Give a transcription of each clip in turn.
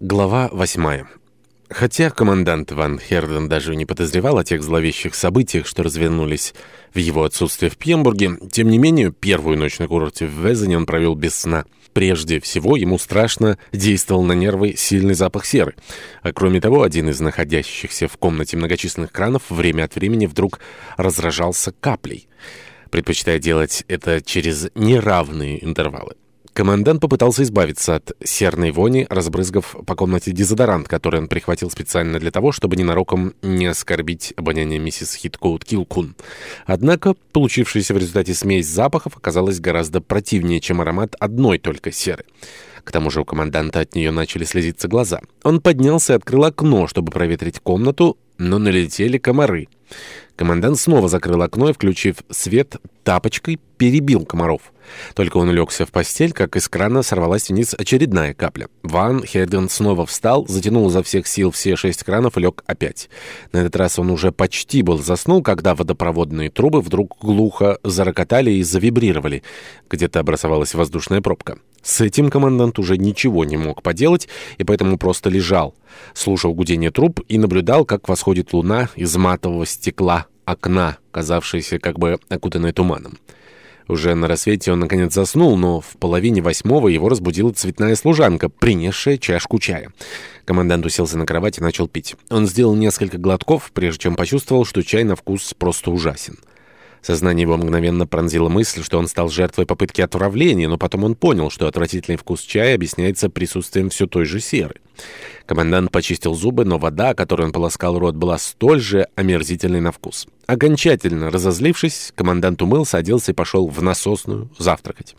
Глава 8. Хотя командант Ван Херден даже не подозревал о тех зловещих событиях, что развернулись в его отсутствие в Пьембурге, тем не менее, первую ночь на курорте в Везене он провел без сна. Прежде всего, ему страшно действовал на нервы сильный запах серы. А кроме того, один из находящихся в комнате многочисленных кранов время от времени вдруг разражался каплей, предпочитая делать это через неравные интервалы. Командант попытался избавиться от серной вони, разбрызгав по комнате дезодорант, который он прихватил специально для того, чтобы ненароком не оскорбить обоняние миссис Хиткоут Килкун. Однако получившаяся в результате смесь запахов оказалась гораздо противнее, чем аромат одной только серы. К тому же у команданта от нее начали слезиться глаза. Он поднялся и открыл окно, чтобы проветрить комнату, но налетели комары. Командант снова закрыл окно и, включив свет тапочкой, перебил комаров. Только он улегся в постель, как из крана сорвалась вниз очередная капля. Ван Херден снова встал, затянул за всех сил все шесть кранов и лег опять. На этот раз он уже почти был заснул, когда водопроводные трубы вдруг глухо зарокотали и завибрировали. Где-то образовалась воздушная пробка. С этим командант уже ничего не мог поделать, и поэтому просто лежал, слушал гудение труб и наблюдал, как восходит луна из матового стекла окна, казавшейся как бы окутанной туманом. Уже на рассвете он, наконец, заснул, но в половине восьмого его разбудила цветная служанка, принесшая чашку чая. Командант уселся на кровать и начал пить. Он сделал несколько глотков, прежде чем почувствовал, что чай на вкус просто ужасен. Сознание его мгновенно пронзило мысль, что он стал жертвой попытки отравления, но потом он понял, что отвратительный вкус чая объясняется присутствием все той же серы. Командант почистил зубы, но вода, которой он полоскал рот, была столь же омерзительной на вкус. Окончательно разозлившись, командант умылся, оделся и пошел в насосную завтракать.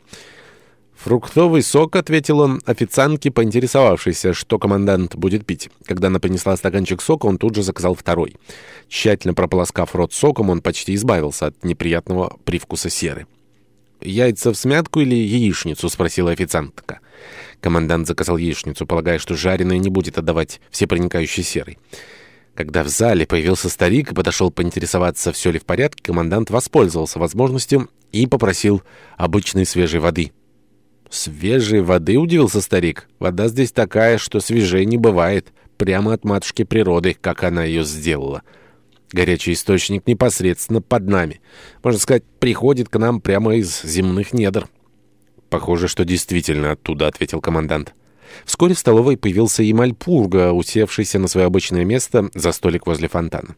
«Фруктовый сок», — ответил он официантке, поинтересовавшейся, что командант будет пить. Когда она принесла стаканчик сока, он тут же заказал второй. Тщательно прополоскав рот соком, он почти избавился от неприятного привкуса серы. «Яйца в смятку или яичницу?» — спросила официантка. Командант заказал яичницу, полагая, что жареное не будет отдавать всепроникающей серой. Когда в зале появился старик и подошел поинтересоваться, все ли в порядке, командант воспользовался возможностью и попросил обычной свежей воды. «Свежей воды?» — удивился старик. «Вода здесь такая, что свежей не бывает. Прямо от матушки природы, как она ее сделала. Горячий источник непосредственно под нами. Можно сказать, приходит к нам прямо из земных недр». «Похоже, что действительно оттуда», — ответил командант. Вскоре в столовой появился и Мальпурга, усевшийся на свое обычное место за столик возле фонтана.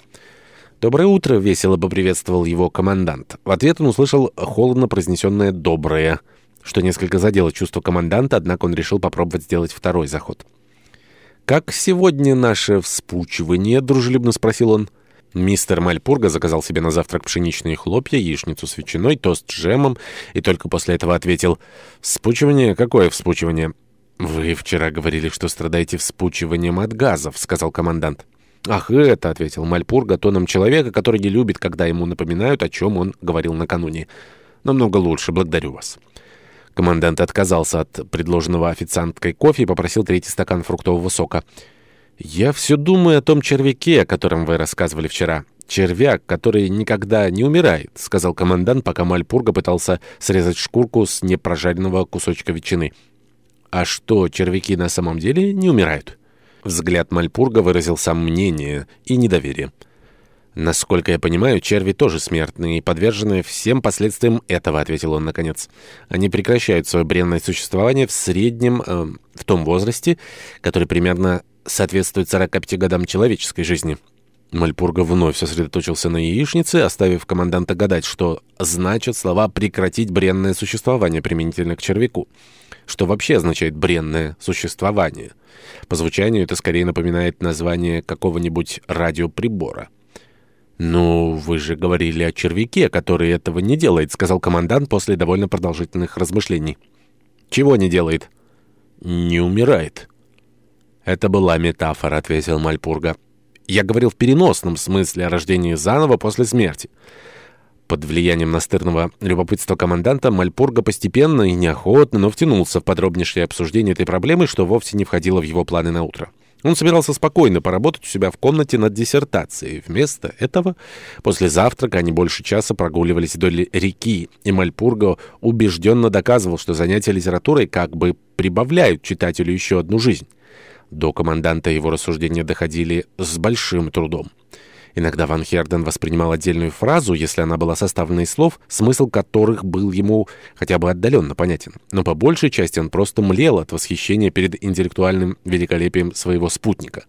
«Доброе утро!» — весело поприветствовал его командант. В ответ он услышал холодно произнесенное «доброе» что несколько задело чувство команданта, однако он решил попробовать сделать второй заход. «Как сегодня наше вспучивание?» — дружелюбно спросил он. Мистер Мальпурга заказал себе на завтрак пшеничные хлопья, яичницу с ветчиной, тост с джемом и только после этого ответил «Вспучивание? Какое вспучивание?» «Вы вчера говорили, что страдаете вспучиванием от газов», — сказал командант. «Ах, это», — ответил Мальпурга тоном человека, который не любит, когда ему напоминают, о чем он говорил накануне. «Намного лучше, благодарю вас». Командант отказался от предложенного официанткой кофе и попросил третий стакан фруктового сока. «Я все думаю о том червяке, о котором вы рассказывали вчера. Червяк, который никогда не умирает», — сказал командант, пока Мальпурга пытался срезать шкурку с непрожаренного кусочка ветчины. «А что, червяки на самом деле не умирают?» Взгляд Мальпурга выразил сомнение и недоверие. «Насколько я понимаю, черви тоже смертные и подвержены всем последствиям этого», — ответил он наконец. «Они прекращают свое бренное существование в среднем, э, в том возрасте, который примерно соответствует 45 годам человеческой жизни». Мальпурга вновь сосредоточился на яичнице, оставив команданта гадать, что значит слова «прекратить бренное существование» применительно к червяку. Что вообще означает «бренное существование»? По звучанию это скорее напоминает название какого-нибудь радиоприбора. «Ну, вы же говорили о червяке, который этого не делает», — сказал командант после довольно продолжительных размышлений. «Чего не делает?» «Не умирает». «Это была метафора», — ответил Мальпурга. «Я говорил в переносном смысле о рождении заново после смерти». Под влиянием настырного любопытства команданта Мальпурга постепенно и неохотно, но втянулся в подробнейшее обсуждение этой проблемы, что вовсе не входило в его планы на утро. Он собирался спокойно поработать у себя в комнате над диссертацией. Вместо этого после завтрака они больше часа прогуливались вдоль реки, и Мальпурго убежденно доказывал, что занятия литературой как бы прибавляют читателю еще одну жизнь. До команданта его рассуждения доходили с большим трудом. Иногда Ван Херден воспринимал отдельную фразу, если она была составлена из слов, смысл которых был ему хотя бы отдаленно понятен. Но по большей части он просто млел от восхищения перед интеллектуальным великолепием своего спутника.